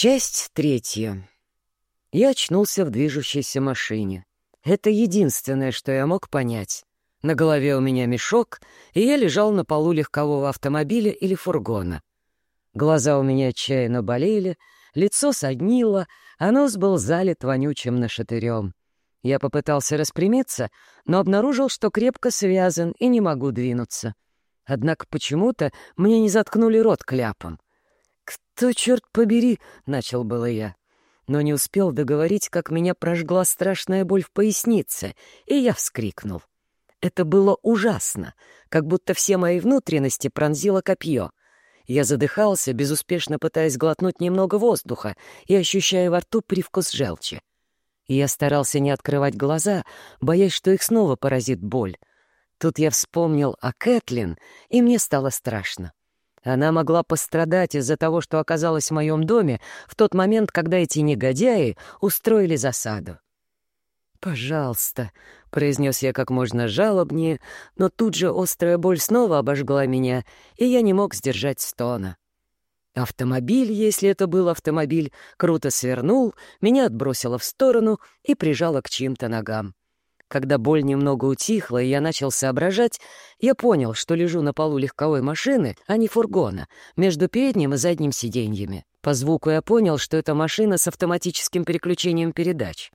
Часть третья. Я очнулся в движущейся машине. Это единственное, что я мог понять. На голове у меня мешок, и я лежал на полу легкового автомобиля или фургона. Глаза у меня отчаянно болели, лицо соднило, а нос был залит вонючим нашатырем. Я попытался распрямиться, но обнаружил, что крепко связан и не могу двинуться. Однако почему-то мне не заткнули рот кляпом. «Кто, черт побери?» — начал было я. Но не успел договорить, как меня прожгла страшная боль в пояснице, и я вскрикнул. Это было ужасно, как будто все мои внутренности пронзило копье. Я задыхался, безуспешно пытаясь глотнуть немного воздуха и ощущая во рту привкус желчи. Я старался не открывать глаза, боясь, что их снова поразит боль. Тут я вспомнил о Кэтлин, и мне стало страшно. Она могла пострадать из-за того, что оказалась в моем доме в тот момент, когда эти негодяи устроили засаду. «Пожалуйста», — произнес я как можно жалобнее, но тут же острая боль снова обожгла меня, и я не мог сдержать стона. Автомобиль, если это был автомобиль, круто свернул, меня отбросило в сторону и прижало к чьим-то ногам. Когда боль немного утихла, и я начал соображать, я понял, что лежу на полу легковой машины, а не фургона, между передним и задним сиденьями. По звуку я понял, что это машина с автоматическим переключением передач.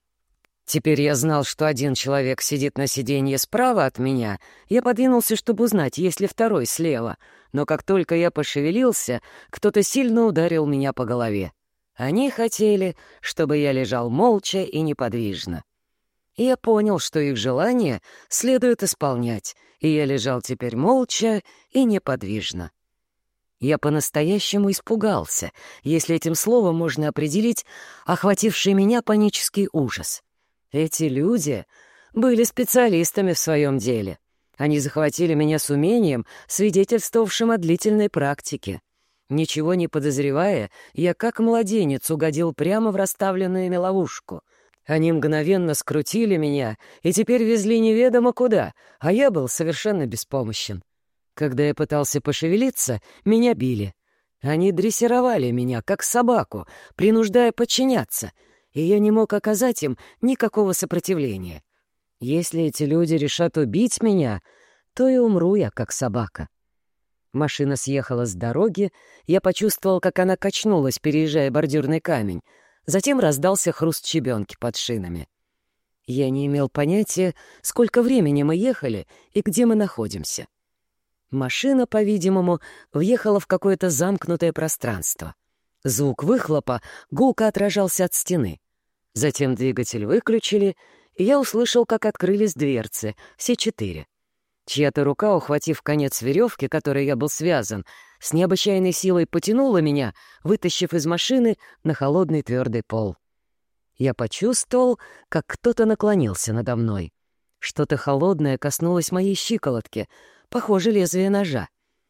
Теперь я знал, что один человек сидит на сиденье справа от меня. Я подвинулся, чтобы узнать, есть ли второй слева. Но как только я пошевелился, кто-то сильно ударил меня по голове. Они хотели, чтобы я лежал молча и неподвижно я понял, что их желание следует исполнять, и я лежал теперь молча и неподвижно. Я по-настоящему испугался, если этим словом можно определить охвативший меня панический ужас. Эти люди были специалистами в своем деле. Они захватили меня с умением, свидетельствовавшим о длительной практике. Ничего не подозревая, я как младенец угодил прямо в расставленную ловушку — они мгновенно скрутили меня и теперь везли неведомо куда, а я был совершенно беспомощен. Когда я пытался пошевелиться, меня били. Они дрессировали меня, как собаку, принуждая подчиняться, и я не мог оказать им никакого сопротивления. Если эти люди решат убить меня, то и умру я, как собака. Машина съехала с дороги, я почувствовал, как она качнулась, переезжая бордюрный камень — Затем раздался хруст щебенки под шинами. Я не имел понятия, сколько времени мы ехали и где мы находимся. Машина, по-видимому, въехала в какое-то замкнутое пространство. Звук выхлопа гулко отражался от стены. Затем двигатель выключили, и я услышал, как открылись дверцы, все четыре. Чья-то рука, ухватив конец веревки, которой я был связан, с необычайной силой потянула меня, вытащив из машины на холодный твердый пол. Я почувствовал, как кто-то наклонился надо мной. Что-то холодное коснулось моей щиколотки, похоже, лезвие ножа.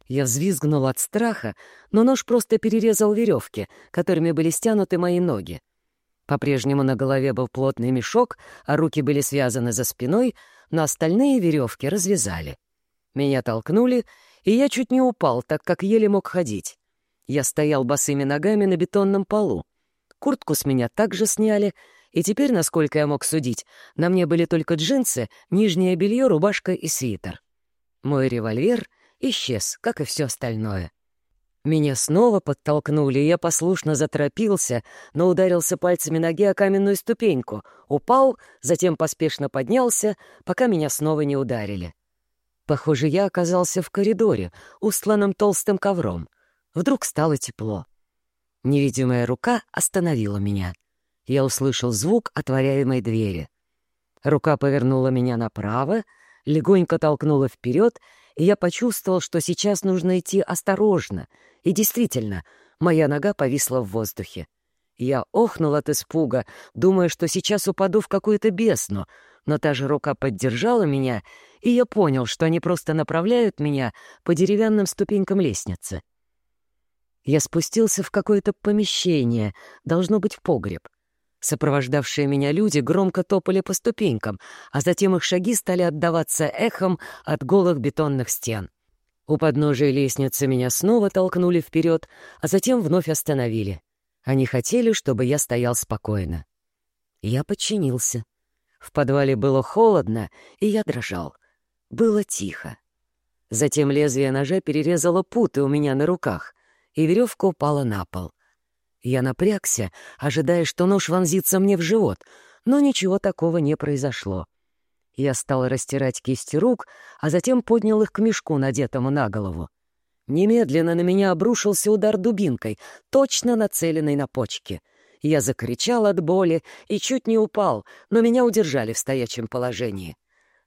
Я взвизгнул от страха, но нож просто перерезал веревки, которыми были стянуты мои ноги. По-прежнему на голове был плотный мешок, а руки были связаны за спиной, но остальные веревки развязали. Меня толкнули, и я чуть не упал, так как еле мог ходить. Я стоял босыми ногами на бетонном полу. Куртку с меня также сняли, и теперь, насколько я мог судить, на мне были только джинсы, нижнее белье, рубашка и свитер. Мой револьвер исчез, как и все остальное. Меня снова подтолкнули, и я послушно заторопился, но ударился пальцами ноги о каменную ступеньку, упал, затем поспешно поднялся, пока меня снова не ударили. Похоже, я оказался в коридоре, устланном толстым ковром. Вдруг стало тепло. Невидимая рука остановила меня. Я услышал звук отворяемой двери. Рука повернула меня направо, легонько толкнула вперед, и я почувствовал, что сейчас нужно идти осторожно. И действительно, моя нога повисла в воздухе. Я охнул от испуга, думая, что сейчас упаду в какую-то бездну, но та же рука поддержала меня, и я понял, что они просто направляют меня по деревянным ступенькам лестницы. Я спустился в какое-то помещение, должно быть в погреб. Сопровождавшие меня люди громко топали по ступенькам, а затем их шаги стали отдаваться эхом от голых бетонных стен. У подножия лестницы меня снова толкнули вперед, а затем вновь остановили. Они хотели, чтобы я стоял спокойно. Я подчинился. В подвале было холодно, и я дрожал. Было тихо. Затем лезвие ножа перерезало путы у меня на руках, и веревка упала на пол. Я напрягся, ожидая, что нож вонзится мне в живот, но ничего такого не произошло. Я стал растирать кисти рук, а затем поднял их к мешку, надетому на голову. Немедленно на меня обрушился удар дубинкой, точно нацеленный на почки. Я закричал от боли и чуть не упал, но меня удержали в стоячем положении.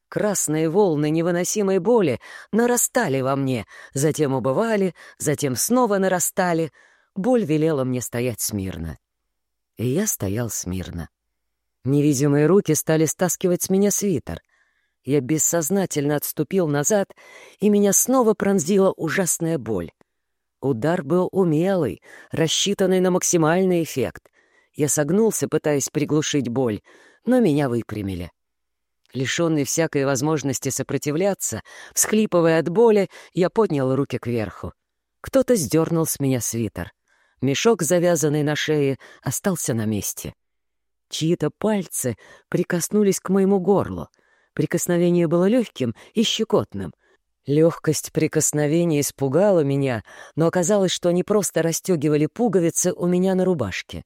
Красные волны невыносимой боли нарастали во мне, затем убывали, затем снова нарастали. Боль велела мне стоять смирно. И я стоял смирно. Невидимые руки стали стаскивать с меня свитер. Я бессознательно отступил назад, и меня снова пронзила ужасная боль. Удар был умелый, рассчитанный на максимальный эффект. Я согнулся, пытаясь приглушить боль, но меня выпрямили. Лишенный всякой возможности сопротивляться, всхлипывая от боли, я поднял руки кверху. Кто-то сдернул с меня свитер. Мешок, завязанный на шее, остался на месте. Чьи-то пальцы прикоснулись к моему горлу. Прикосновение было легким и щекотным. Легкость прикосновения испугала меня, но оказалось, что они просто расстегивали пуговицы у меня на рубашке.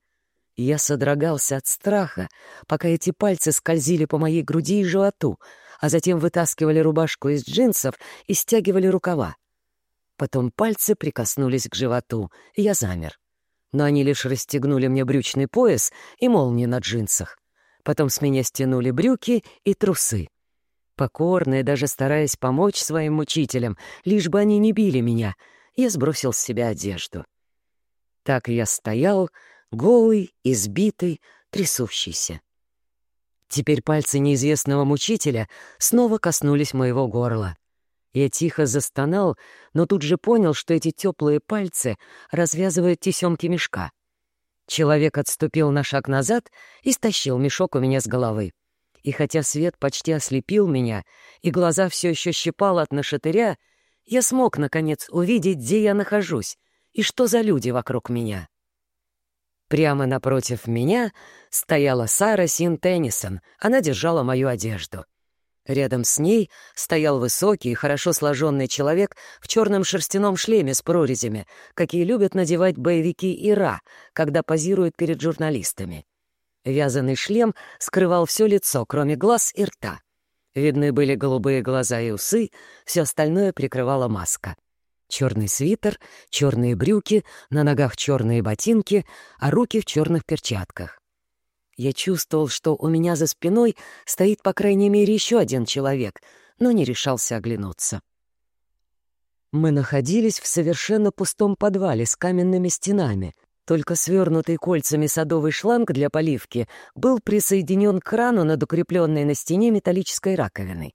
Я содрогался от страха, пока эти пальцы скользили по моей груди и животу, а затем вытаскивали рубашку из джинсов и стягивали рукава. Потом пальцы прикоснулись к животу, и я замер но они лишь расстегнули мне брючный пояс и молнии на джинсах. Потом с меня стянули брюки и трусы. Покорные, даже стараясь помочь своим мучителям, лишь бы они не били меня, я сбросил с себя одежду. Так я стоял, голый, избитый, трясущийся. Теперь пальцы неизвестного мучителя снова коснулись моего горла. Я тихо застонал, но тут же понял, что эти теплые пальцы развязывают тесемки мешка. Человек отступил на шаг назад и стащил мешок у меня с головы. И хотя свет почти ослепил меня, и глаза все еще щипало от нашатыря, я смог, наконец, увидеть, где я нахожусь и что за люди вокруг меня. Прямо напротив меня стояла Сара Син Теннисон. Она держала мою одежду. Рядом с ней стоял высокий, хорошо сложенный человек в черном шерстяном шлеме с прорезями, какие любят надевать боевики Ира, когда позируют перед журналистами. Вязаный шлем скрывал все лицо, кроме глаз и рта. Видны были голубые глаза и усы, все остальное прикрывала маска. Черный свитер, черные брюки, на ногах черные ботинки, а руки в черных перчатках. Я чувствовал, что у меня за спиной стоит, по крайней мере, еще один человек, но не решался оглянуться. Мы находились в совершенно пустом подвале с каменными стенами. Только свернутый кольцами садовый шланг для поливки был присоединен к крану над укрепленной на стене металлической раковиной.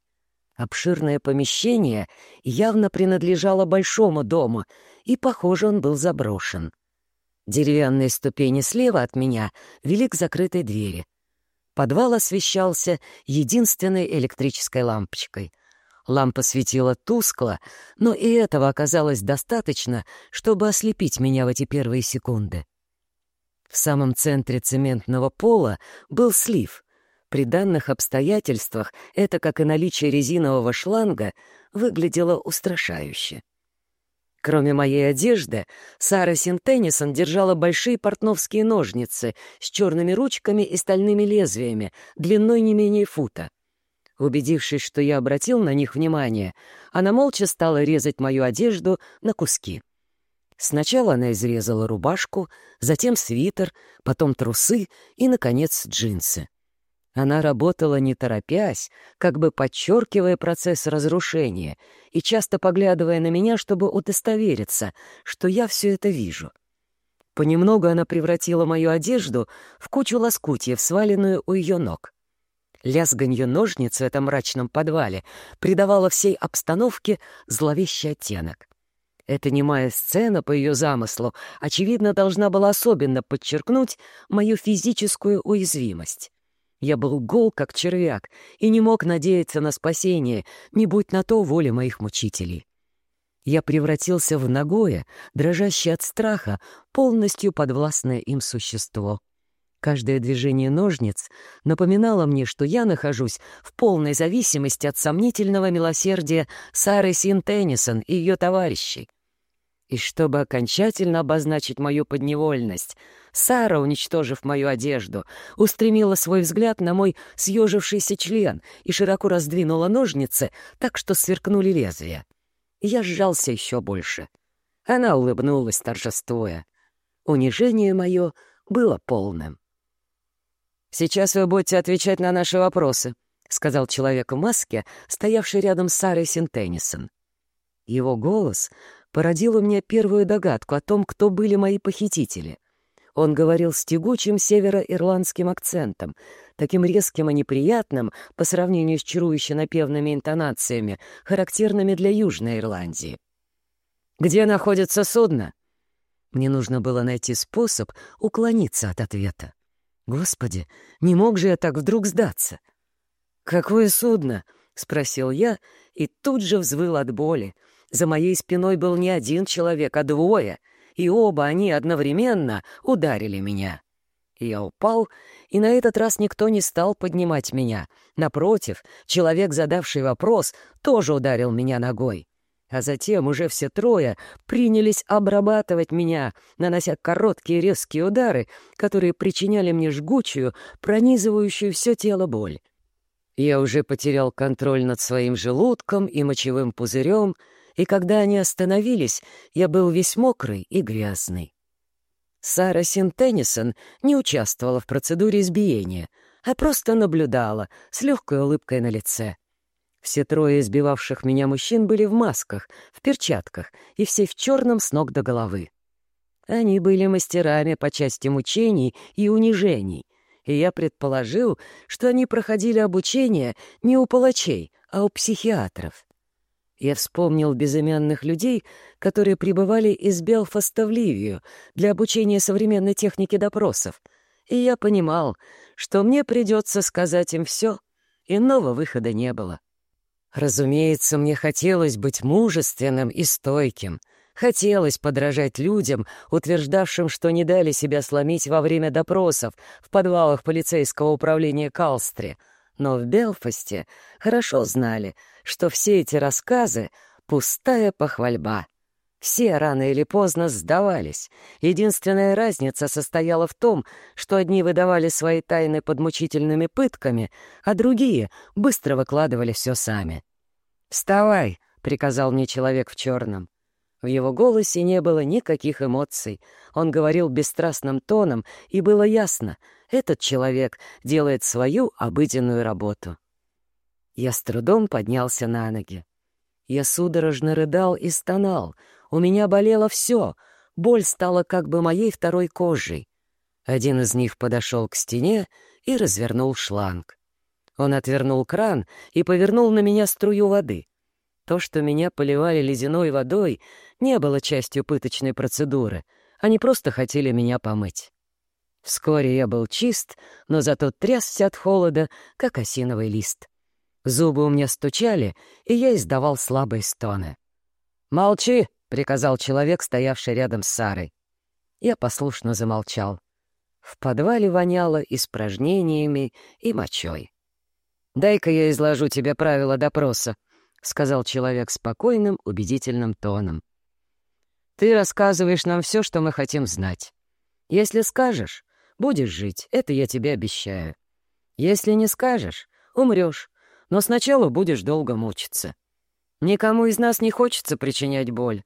Обширное помещение явно принадлежало большому дому, и, похоже, он был заброшен. Деревянные ступени слева от меня вели к закрытой двери. Подвал освещался единственной электрической лампочкой. Лампа светила тускло, но и этого оказалось достаточно, чтобы ослепить меня в эти первые секунды. В самом центре цементного пола был слив. При данных обстоятельствах это, как и наличие резинового шланга, выглядело устрашающе. Кроме моей одежды, Сара Синтеннисон держала большие портновские ножницы с черными ручками и стальными лезвиями, длиной не менее фута. Убедившись, что я обратил на них внимание, она молча стала резать мою одежду на куски. Сначала она изрезала рубашку, затем свитер, потом трусы и, наконец, джинсы. Она работала не торопясь, как бы подчеркивая процесс разрушения и часто поглядывая на меня, чтобы удостовериться, что я все это вижу. Понемногу она превратила мою одежду в кучу лоскутьев, сваленную у ее ног. Лязганье ножниц в этом мрачном подвале придавало всей обстановке зловещий оттенок. Эта немая сцена, по ее замыслу, очевидно, должна была особенно подчеркнуть мою физическую уязвимость. Я был гол, как червяк, и не мог надеяться на спасение, не будь на то воли моих мучителей. Я превратился в ногое, дрожащее от страха, полностью подвластное им существо. Каждое движение ножниц напоминало мне, что я нахожусь в полной зависимости от сомнительного милосердия Сары Син и ее товарищей. И чтобы окончательно обозначить мою подневольность, Сара, уничтожив мою одежду, устремила свой взгляд на мой съежившийся член и широко раздвинула ножницы так, что сверкнули лезвия. Я сжался еще больше. Она улыбнулась, торжествуя. Унижение мое было полным. «Сейчас вы будете отвечать на наши вопросы», — сказал человек в маске, стоявший рядом с Сарой Синтеннисон. Его голос породил у меня первую догадку о том, кто были мои похитители. Он говорил с тягучим североирландским акцентом, таким резким и неприятным по сравнению с чарующе напевными интонациями, характерными для Южной Ирландии. «Где находится судно?» Мне нужно было найти способ уклониться от ответа. Господи, не мог же я так вдруг сдаться? «Какое судно?» — спросил я и тут же взвыл от боли. За моей спиной был не один человек, а двое, и оба они одновременно ударили меня. Я упал, и на этот раз никто не стал поднимать меня. Напротив, человек, задавший вопрос, тоже ударил меня ногой. А затем уже все трое принялись обрабатывать меня, нанося короткие резкие удары, которые причиняли мне жгучую, пронизывающую все тело боль. Я уже потерял контроль над своим желудком и мочевым пузырем, и когда они остановились, я был весь мокрый и грязный. Сара Синтеннисон не участвовала в процедуре избиения, а просто наблюдала с легкой улыбкой на лице. Все трое избивавших меня мужчин были в масках, в перчатках и все в черном с ног до головы. Они были мастерами по части мучений и унижений, и я предположил, что они проходили обучение не у палачей, а у психиатров. Я вспомнил безымянных людей, которые прибывали из Белфаста в Ливию для обучения современной технике допросов, и я понимал, что мне придется сказать им все, иного выхода не было. Разумеется, мне хотелось быть мужественным и стойким. Хотелось подражать людям, утверждавшим, что не дали себя сломить во время допросов в подвалах полицейского управления Калстри. Но в Белфасте хорошо знали, что все эти рассказы — пустая похвальба. Все рано или поздно сдавались. Единственная разница состояла в том, что одни выдавали свои тайны под мучительными пытками, а другие быстро выкладывали все сами. «Вставай!» — приказал мне человек в черном. В его голосе не было никаких эмоций. Он говорил бесстрастным тоном, и было ясно — этот человек делает свою обыденную работу. Я с трудом поднялся на ноги. Я судорожно рыдал и стонал — у меня болело все, боль стала как бы моей второй кожей. Один из них подошел к стене и развернул шланг. Он отвернул кран и повернул на меня струю воды. То, что меня поливали ледяной водой, не было частью пыточной процедуры. Они просто хотели меня помыть. Вскоре я был чист, но зато трясся от холода, как осиновый лист. Зубы у меня стучали, и я издавал слабые стоны. «Молчи!» — приказал человек, стоявший рядом с Сарой. Я послушно замолчал. В подвале воняло испражнениями и мочой. «Дай-ка я изложу тебе правила допроса», — сказал человек спокойным, убедительным тоном. «Ты рассказываешь нам все, что мы хотим знать. Если скажешь, будешь жить, это я тебе обещаю. Если не скажешь, умрешь, но сначала будешь долго мучиться. Никому из нас не хочется причинять боль,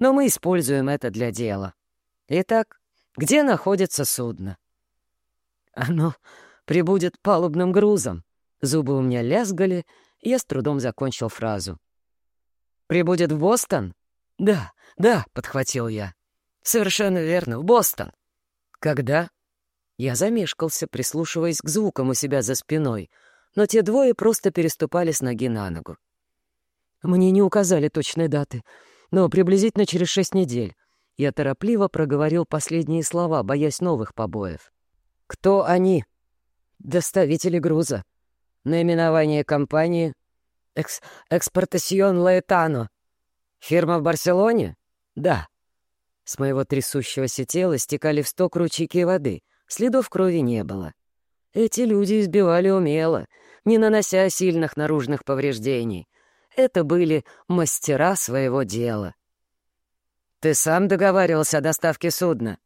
но мы используем это для дела. Итак, где находится судно? Оно прибудет палубным грузом. Зубы у меня лязгали, и я с трудом закончил фразу. «Прибудет в Бостон?» «Да, да», — подхватил я. «Совершенно верно, в Бостон». «Когда?» Я замешкался, прислушиваясь к звукам у себя за спиной, но те двое просто переступали с ноги на ногу. Мне не указали точной даты, но приблизительно через шесть недель. Я торопливо проговорил последние слова, боясь новых побоев. «Кто они?» «Доставители груза. Наименование компании?» Экс «Экспортасьон Лаэтано». «Фирма в Барселоне?» «Да». С моего трясущегося тела стекали в сток ручейки воды, следов крови не было. Эти люди избивали умело, не нанося сильных наружных повреждений. Это были мастера своего дела. «Ты сам договаривался о доставке судна?»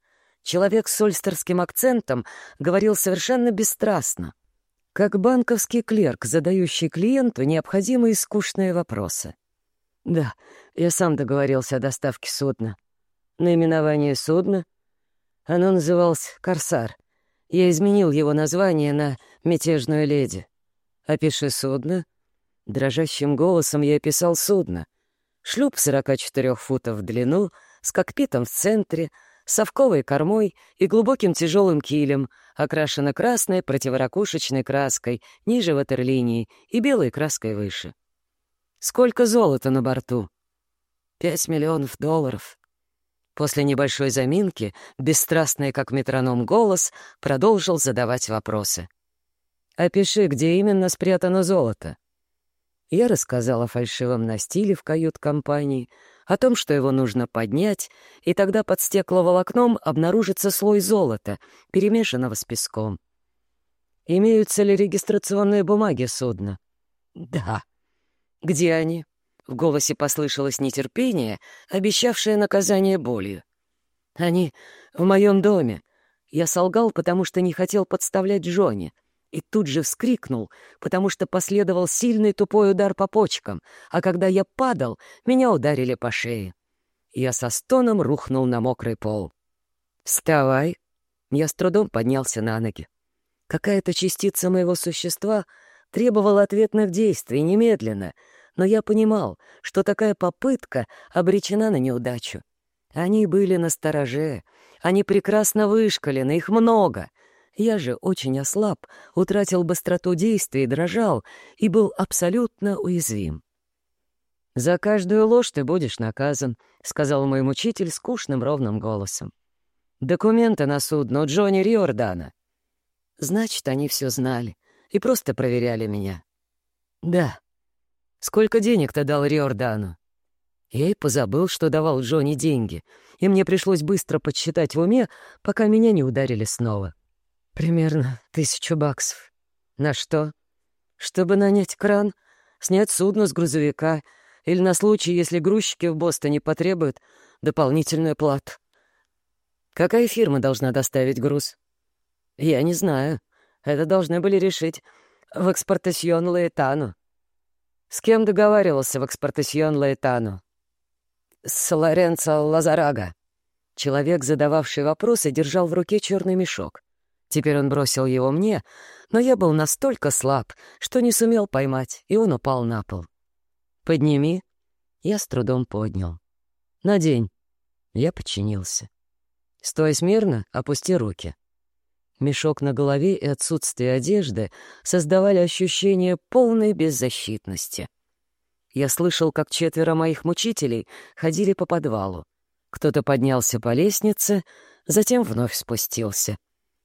Человек с ольстерским акцентом говорил совершенно бесстрастно, как банковский клерк, задающий клиенту необходимые скучные вопросы. «Да, я сам договорился о доставке судна. Наименование судна? Оно называлось «Корсар». Я изменил его название на «Мятежную леди». «Опиши судно». Дрожащим голосом я описал судно. Шлюп 44 футов в длину, с кокпитом в центре, совковой кормой и глубоким тяжелым килем, окрашена красной противоракушечной краской ниже ватерлинии и белой краской выше. Сколько золота на борту? Пять миллионов долларов. После небольшой заминки, бесстрастный как метроном голос, продолжил задавать вопросы. «Опиши, где именно спрятано золото». Я рассказал о фальшивом настиле в кают-компании, о том, что его нужно поднять, и тогда под стекловолокном обнаружится слой золота, перемешанного с песком. «Имеются ли регистрационные бумаги судна?» «Да». «Где они?» В голосе послышалось нетерпение, обещавшее наказание болью. «Они в моем доме». Я солгал, потому что не хотел подставлять Джонни, и тут же вскрикнул, потому что последовал сильный тупой удар по почкам, а когда я падал, меня ударили по шее. Я со стоном рухнул на мокрый пол. «Вставай!» Я с трудом поднялся на ноги. Какая-то частица моего существа требовала ответных действий немедленно — но я понимал, что такая попытка обречена на неудачу. Они были на стороже, они прекрасно вышкалены, их много. Я же очень ослаб, утратил быстроту действий, дрожал и был абсолютно уязвим. «За каждую ложь ты будешь наказан», — сказал мой мучитель скучным ровным голосом. «Документы на судно Джонни Риордана». Значит, они все знали и просто проверяли меня. Да, Сколько денег ты дал Риордану?» Я и позабыл, что давал Джонни деньги, и мне пришлось быстро подсчитать в уме, пока меня не ударили снова. Примерно тысячу баксов. На что? Чтобы нанять кран, снять судно с грузовика или на случай, если грузчики в Бостоне потребуют дополнительную плату. Какая фирма должна доставить груз? Я не знаю. Это должны были решить в экспортасьон Лаэтану. С кем договаривался в экспортасьон Лаэтану? С Лоренцо Лазарага. Человек, задававший вопросы, держал в руке черный мешок. Теперь он бросил его мне, но я был настолько слаб, что не сумел поймать, и он упал на пол. «Подними». Я с трудом поднял. «Надень». Я подчинился. «Стой смирно, опусти руки». Мешок на голове и отсутствие одежды создавали ощущение полной беззащитности. Я слышал, как четверо моих мучителей ходили по подвалу. Кто-то поднялся по лестнице, затем вновь спустился.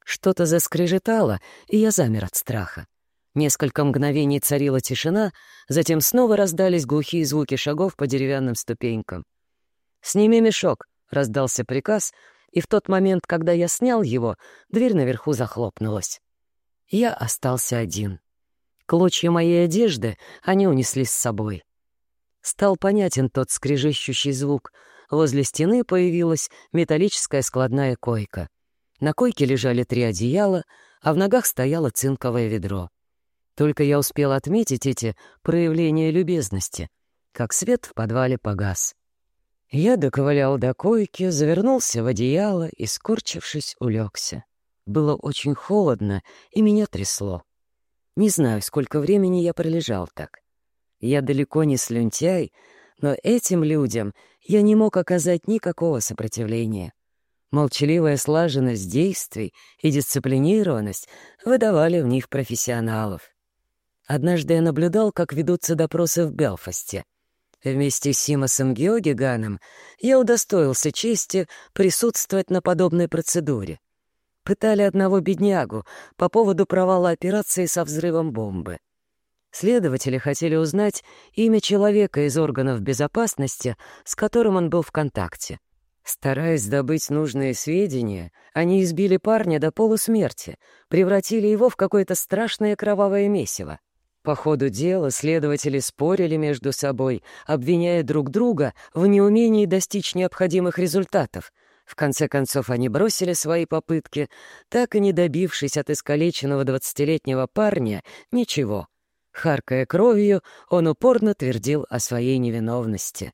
Что-то заскрежетало, и я замер от страха. Несколько мгновений царила тишина, затем снова раздались глухие звуки шагов по деревянным ступенькам. «Сними мешок», — раздался приказ — и в тот момент, когда я снял его, дверь наверху захлопнулась. Я остался один. Клочья моей одежды они унесли с собой. Стал понятен тот скрежещущий звук. Возле стены появилась металлическая складная койка. На койке лежали три одеяла, а в ногах стояло цинковое ведро. Только я успел отметить эти проявления любезности, как свет в подвале погас. Я доковылял до койки, завернулся в одеяло и, скорчившись, улегся. Было очень холодно, и меня трясло. Не знаю, сколько времени я пролежал так. Я далеко не слюнтяй, но этим людям я не мог оказать никакого сопротивления. Молчаливая слаженность действий и дисциплинированность выдавали в них профессионалов. Однажды я наблюдал, как ведутся допросы в Белфасте — Вместе с Симосом Геогиганом я удостоился чести присутствовать на подобной процедуре. Пытали одного беднягу по поводу провала операции со взрывом бомбы. Следователи хотели узнать имя человека из органов безопасности, с которым он был в контакте. Стараясь добыть нужные сведения, они избили парня до полусмерти, превратили его в какое-то страшное кровавое месиво. По ходу дела следователи спорили между собой, обвиняя друг друга в неумении достичь необходимых результатов. В конце концов, они бросили свои попытки, так и не добившись от искалеченного двадцатилетнего парня ничего. Харкая кровью, он упорно твердил о своей невиновности.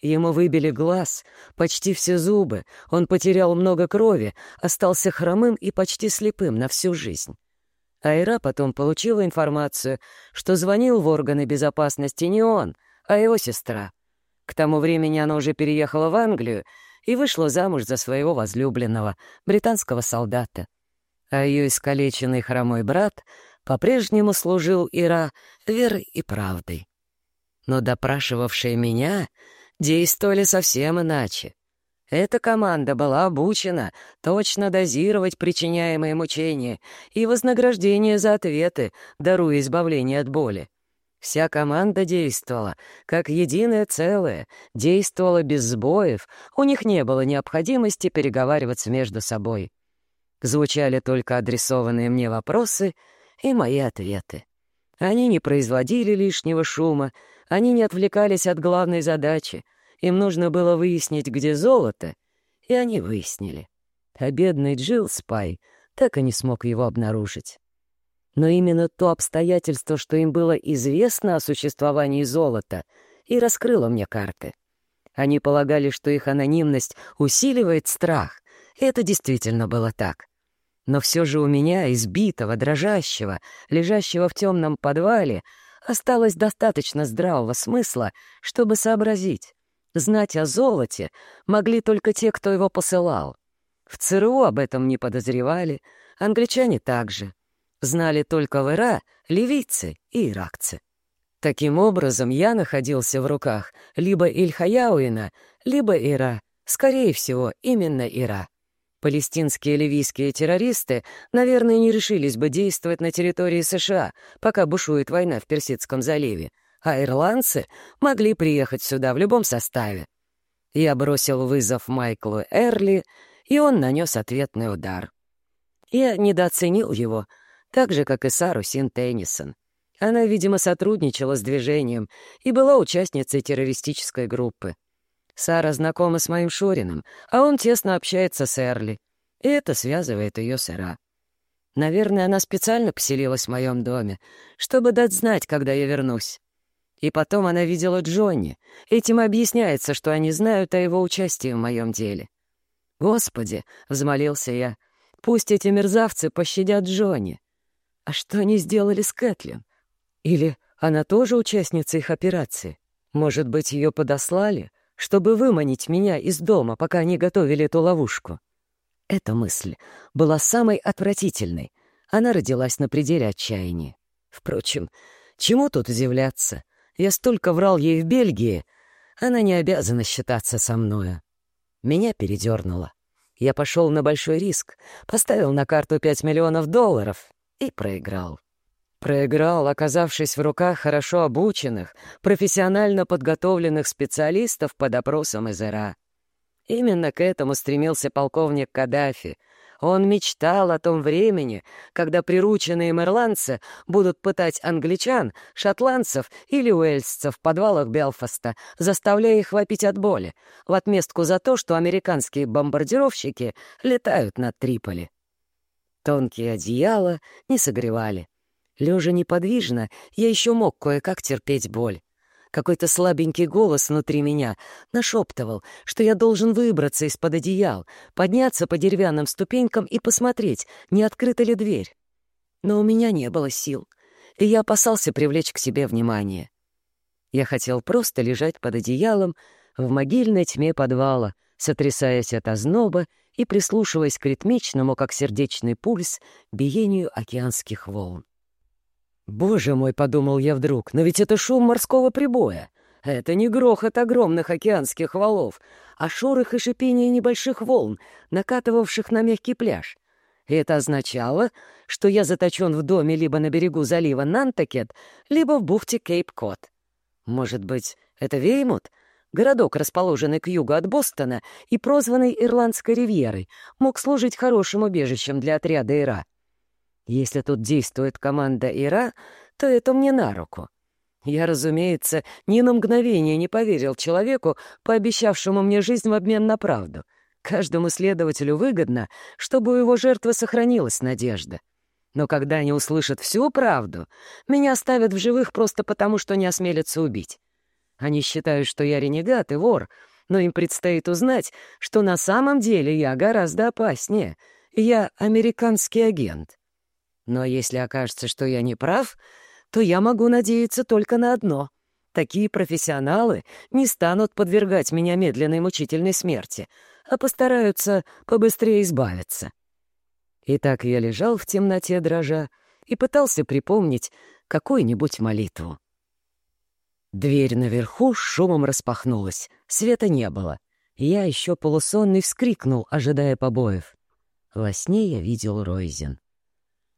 Ему выбили глаз, почти все зубы, он потерял много крови, остался хромым и почти слепым на всю жизнь. Айра потом получила информацию, что звонил в органы безопасности не он, а его сестра. К тому времени она уже переехала в Англию и вышла замуж за своего возлюбленного, британского солдата. А ее искалеченный хромой брат по-прежнему служил Ира верой и правдой. Но допрашивавшие меня действовали совсем иначе. Эта команда была обучена точно дозировать причиняемые мучения и вознаграждение за ответы, даруя избавление от боли. Вся команда действовала, как единое целое, действовала без сбоев, у них не было необходимости переговариваться между собой. Звучали только адресованные мне вопросы и мои ответы. Они не производили лишнего шума, они не отвлекались от главной задачи — им нужно было выяснить, где золото, и они выяснили. А бедный Джилл Спай так и не смог его обнаружить. Но именно то обстоятельство, что им было известно о существовании золота, и раскрыло мне карты. Они полагали, что их анонимность усиливает страх, это действительно было так. Но все же у меня, избитого, дрожащего, лежащего в темном подвале, осталось достаточно здравого смысла, чтобы сообразить. Знать о золоте могли только те, кто его посылал. В ЦРУ об этом не подозревали, англичане также. Знали только в Ира ливийцы и иракцы. Таким образом, я находился в руках либо Ильхаяуина, либо Ира, скорее всего, именно Ира. Палестинские ливийские террористы, наверное, не решились бы действовать на территории США, пока бушует война в Персидском заливе, а ирландцы могли приехать сюда в любом составе. Я бросил вызов Майклу Эрли, и он нанес ответный удар. Я недооценил его, так же, как и Сару Син Теннисон. Она, видимо, сотрудничала с движением и была участницей террористической группы. Сара знакома с моим Шорином, а он тесно общается с Эрли, и это связывает ее с Эра. Наверное, она специально поселилась в моем доме, чтобы дать знать, когда я вернусь. И потом она видела Джонни. Этим объясняется, что они знают о его участии в моем деле. «Господи!» — взмолился я. «Пусть эти мерзавцы пощадят Джонни. А что они сделали с Кэтлин? Или она тоже участница их операции? Может быть, ее подослали, чтобы выманить меня из дома, пока они готовили эту ловушку?» Эта мысль была самой отвратительной. Она родилась на пределе отчаяния. Впрочем, чему тут удивляться? Я столько врал ей в Бельгии, она не обязана считаться со мною. Меня передернуло. Я пошел на большой риск, поставил на карту пять миллионов долларов и проиграл. Проиграл, оказавшись в руках хорошо обученных, профессионально подготовленных специалистов по допросам из Ира. Именно к этому стремился полковник Каддафи, он мечтал о том времени, когда прирученные ирландцы будут пытать англичан, шотландцев или уэльсцев в подвалах Белфаста, заставляя их вопить от боли, в отместку за то, что американские бомбардировщики летают над Триполи. Тонкие одеяла не согревали. Лежа неподвижно, я еще мог кое-как терпеть боль. Какой-то слабенький голос внутри меня нашептывал, что я должен выбраться из-под одеял, подняться по деревянным ступенькам и посмотреть, не открыта ли дверь. Но у меня не было сил, и я опасался привлечь к себе внимание. Я хотел просто лежать под одеялом в могильной тьме подвала, сотрясаясь от озноба и прислушиваясь к ритмичному, как сердечный пульс, биению океанских волн. «Боже мой!» — подумал я вдруг, «но ведь это шум морского прибоя. Это не грохот огромных океанских валов, а шорох и шипение небольших волн, накатывавших на мягкий пляж. И это означало, что я заточен в доме либо на берегу залива Нантакет, либо в бухте Кейп-Кот. Может быть, это Веймут, городок, расположенный к югу от Бостона и прозванный Ирландской ривьерой, мог служить хорошим убежищем для отряда Ира. Если тут действует команда Ира, то это мне на руку. Я, разумеется, ни на мгновение не поверил человеку, пообещавшему мне жизнь в обмен на правду. Каждому следователю выгодно, чтобы у его жертвы сохранилась надежда. Но когда они услышат всю правду, меня оставят в живых просто потому, что не осмелятся убить. Они считают, что я ренегат и вор, но им предстоит узнать, что на самом деле я гораздо опаснее. Я американский агент. Но если окажется, что я не прав, то я могу надеяться только на одно. Такие профессионалы не станут подвергать меня медленной мучительной смерти, а постараются побыстрее избавиться. И так я лежал в темноте дрожа и пытался припомнить какую-нибудь молитву. Дверь наверху шумом распахнулась, света не было. Я еще полусонный вскрикнул, ожидая побоев. Во сне я видел Ройзен.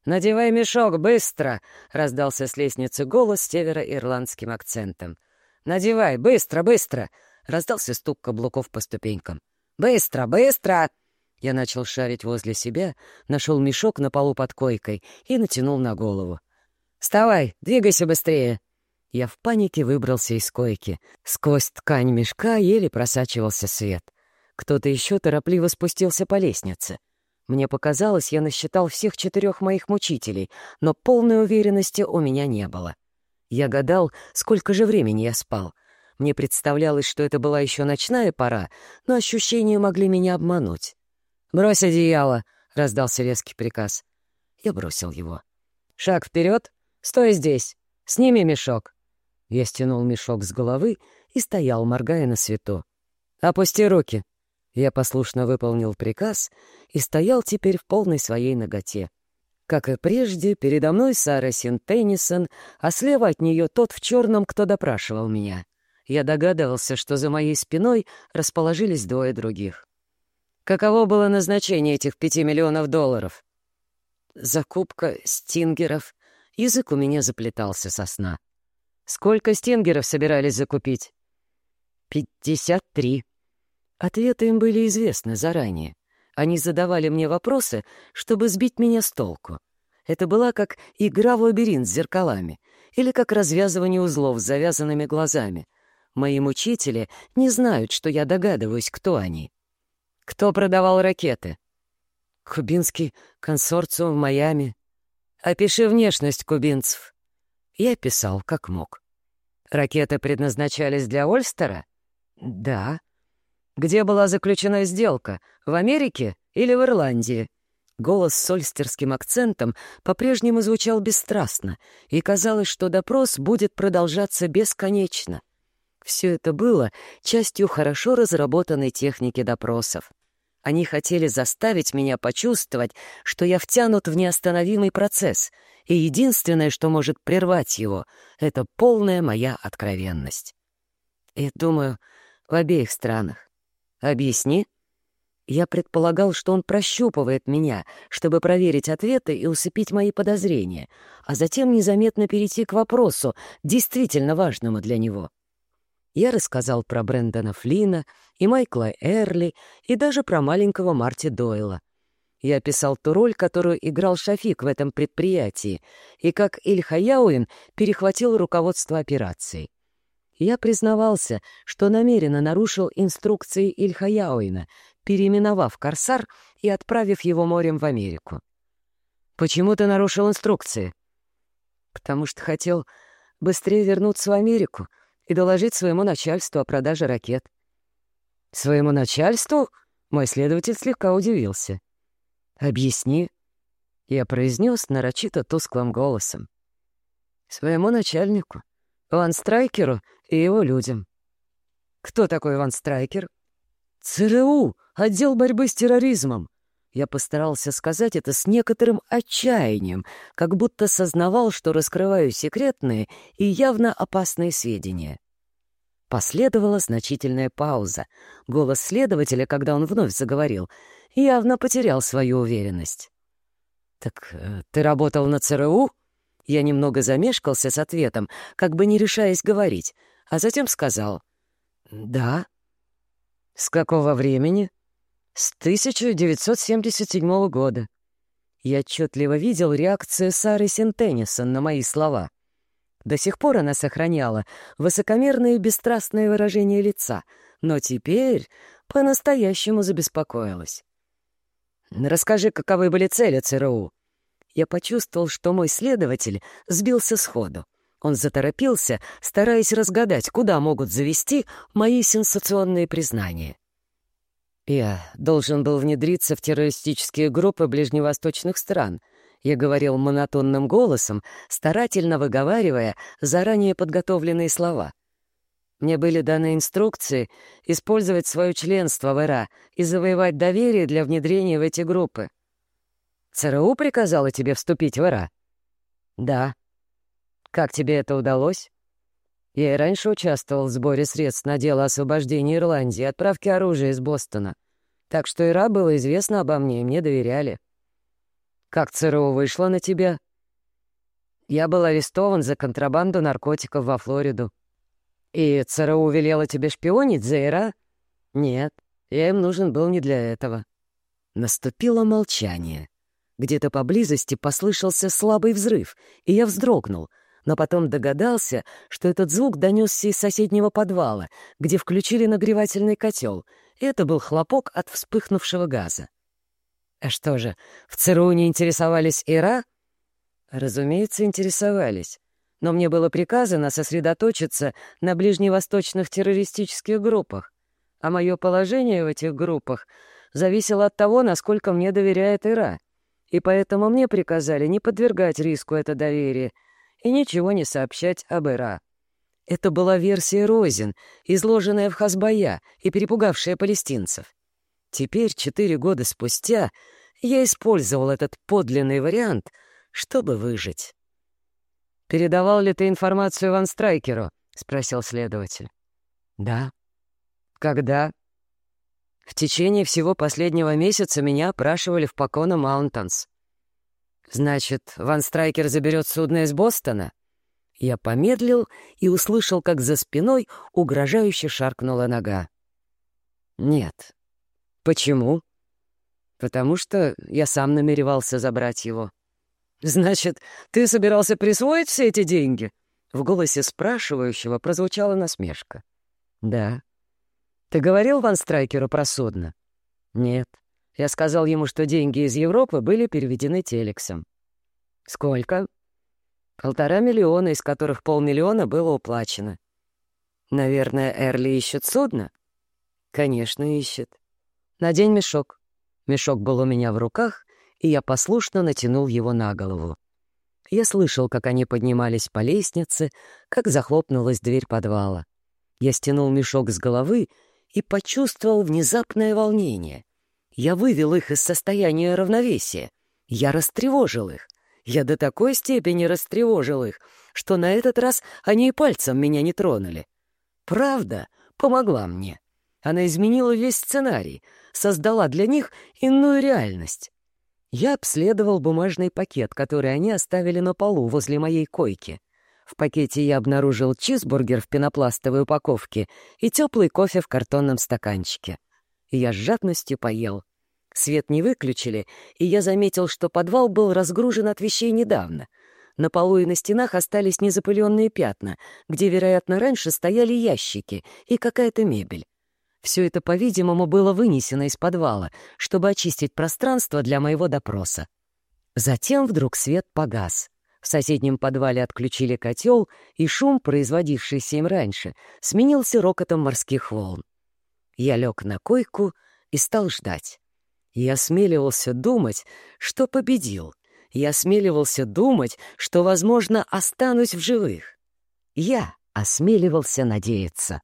«Надевай мешок, быстро!» — раздался с лестницы голос с северо-ирландским акцентом. «Надевай, быстро, быстро!» — раздался стук каблуков по ступенькам. «Быстро, быстро!» Я начал шарить возле себя, нашел мешок на полу под койкой и натянул на голову. «Вставай, двигайся быстрее!» Я в панике выбрался из койки. Сквозь ткань мешка еле просачивался свет. Кто-то еще торопливо спустился по лестнице — мне показалось, я насчитал всех четырех моих мучителей, но полной уверенности у меня не было. Я гадал, сколько же времени я спал. Мне представлялось, что это была еще ночная пора, но ощущения могли меня обмануть. «Брось одеяло!» — раздался резкий приказ. Я бросил его. «Шаг вперед! Стой здесь! Сними мешок!» Я стянул мешок с головы и стоял, моргая на свету. «Опусти руки!» Я послушно выполнил приказ и стоял теперь в полной своей ноготе. Как и прежде, передо мной Сара Син Теннисон, а слева от нее тот в черном, кто допрашивал меня. Я догадывался, что за моей спиной расположились двое других. Каково было назначение этих пяти миллионов долларов? Закупка стингеров. Язык у меня заплетался со сна. Сколько стингеров собирались закупить? Пятьдесят три. Ответы им были известны заранее. Они задавали мне вопросы, чтобы сбить меня с толку. Это была как игра в лабиринт с зеркалами или как развязывание узлов с завязанными глазами. Мои мучители не знают, что я догадываюсь, кто они. Кто продавал ракеты? Кубинский консорциум в Майами. Опиши внешность кубинцев. Я писал, как мог. Ракеты предназначались для Ольстера? Да. Где была заключена сделка? В Америке или в Ирландии?» Голос с сольстерским акцентом по-прежнему звучал бесстрастно, и казалось, что допрос будет продолжаться бесконечно. Все это было частью хорошо разработанной техники допросов. Они хотели заставить меня почувствовать, что я втянут в неостановимый процесс, и единственное, что может прервать его, — это полная моя откровенность. И, думаю, в обеих странах «Объясни». Я предполагал, что он прощупывает меня, чтобы проверить ответы и усыпить мои подозрения, а затем незаметно перейти к вопросу, действительно важному для него. Я рассказал про Брэндона Флина и Майкла Эрли, и даже про маленького Марти Дойла. Я описал ту роль, которую играл Шафик в этом предприятии, и как Иль Хаяуин перехватил руководство операцией. Я признавался, что намеренно нарушил инструкции Ильхаяуина, переименовав «Корсар» и отправив его морем в Америку. «Почему ты нарушил инструкции?» «Потому что хотел быстрее вернуться в Америку и доложить своему начальству о продаже ракет». «Своему начальству?» — мой следователь слегка удивился. «Объясни», — я произнес нарочито тусклым голосом. «Своему начальнику, Ван Страйкеру и его людям. Кто такой Ван Страйкер? ЦРУ, отдел борьбы с терроризмом. Я постарался сказать это с некоторым отчаянием, как будто сознавал, что раскрываю секретные и явно опасные сведения. Последовала значительная пауза. Голос следователя, когда он вновь заговорил, явно потерял свою уверенность. «Так э, ты работал на ЦРУ?» Я немного замешкался с ответом, как бы не решаясь говорить, а затем сказал «Да». «С какого времени?» «С 1977 года». Я отчетливо видел реакцию Сары Синтеннисон на мои слова. До сих пор она сохраняла высокомерное и бесстрастное выражение лица, но теперь по-настоящему забеспокоилась. «Расскажи, каковы были цели ЦРУ?» Я почувствовал, что мой следователь сбился с ходу. Он заторопился, стараясь разгадать, куда могут завести мои сенсационные признания. Я должен был внедриться в террористические группы ближневосточных стран. Я говорил монотонным голосом, старательно выговаривая заранее подготовленные слова. Мне были даны инструкции использовать свое членство в ИРА и завоевать доверие для внедрения в эти группы. ЦРУ приказала тебе вступить в ИРА? Да. Как тебе это удалось? Я и раньше участвовал в сборе средств на дело освобождения Ирландии и отправки оружия из Бостона. Так что ИРА было известно обо мне, и мне доверяли. Как ЦРУ вышло на тебя? Я был арестован за контрабанду наркотиков во Флориду. И ЦРУ велела тебе шпионить за ИРА? Нет, я им нужен был не для этого. Наступило молчание. Где-то поблизости послышался слабый взрыв, и я вздрогнул, но потом догадался, что этот звук донесся из соседнего подвала, где включили нагревательный котел, и это был хлопок от вспыхнувшего газа. А что же, в ЦРУ не интересовались ИРА? Разумеется, интересовались. Но мне было приказано сосредоточиться на ближневосточных террористических группах, а мое положение в этих группах зависело от того, насколько мне доверяет ИРА и поэтому мне приказали не подвергать риску это доверие и ничего не сообщать об Ира. Это была версия Розин, изложенная в Хазбая и перепугавшая палестинцев. Теперь, четыре года спустя, я использовал этот подлинный вариант, чтобы выжить. «Передавал ли ты информацию Ван Страйкеру?» — спросил следователь. «Да». «Когда?» В течение всего последнего месяца меня опрашивали в Поконо Маунтинс. «Значит, Ван Страйкер заберет судно из Бостона?» Я помедлил и услышал, как за спиной угрожающе шаркнула нога. «Нет». «Почему?» «Потому что я сам намеревался забрать его». «Значит, ты собирался присвоить все эти деньги?» В голосе спрашивающего прозвучала насмешка. «Да». Ты говорил Ван Страйкеру про судно? Нет. Я сказал ему, что деньги из Европы были переведены телексом. Сколько? Полтора миллиона, из которых полмиллиона было уплачено. Наверное, Эрли ищет судно? Конечно, ищет. Надень мешок. Мешок был у меня в руках, и я послушно натянул его на голову. Я слышал, как они поднимались по лестнице, как захлопнулась дверь подвала. Я стянул мешок с головы и почувствовал внезапное волнение. Я вывел их из состояния равновесия. Я растревожил их. Я до такой степени растревожил их, что на этот раз они и пальцем меня не тронули. Правда помогла мне. Она изменила весь сценарий, создала для них иную реальность. Я обследовал бумажный пакет, который они оставили на полу возле моей койки. В пакете я обнаружил чизбургер в пенопластовой упаковке и теплый кофе в картонном стаканчике. Я с жадностью поел. Свет не выключили, и я заметил, что подвал был разгружен от вещей недавно. На полу и на стенах остались незапыленные пятна, где, вероятно, раньше стояли ящики и какая-то мебель. Все это, по-видимому, было вынесено из подвала, чтобы очистить пространство для моего допроса. Затем вдруг свет погас. В соседнем подвале отключили котел, и шум, производившийся им раньше, сменился рокотом морских волн. Я лег на койку и стал ждать. Я осмеливался думать, что победил. Я осмеливался думать, что, возможно, останусь в живых. Я осмеливался надеяться.